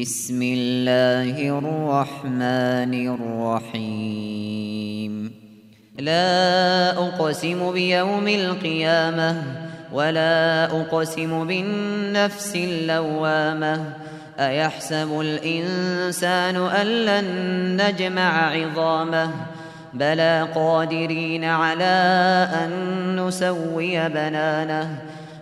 بسم الله الرحمن الرحيم. لا أقسم بيوم القيامة ولا أقسم بالنفس اللوامة. أيحسب الإنسان أن لن نجمع عظامه؟ بلى قادرين على أن نسوي بنانه؟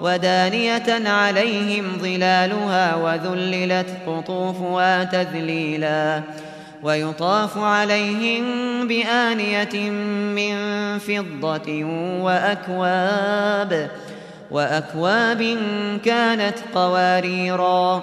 ودانية عليهم ظلالها وذللت قطوفها تذليلا ويطاف عليهم بآنية من فضة وأكواب وأكواب كانت قواريراً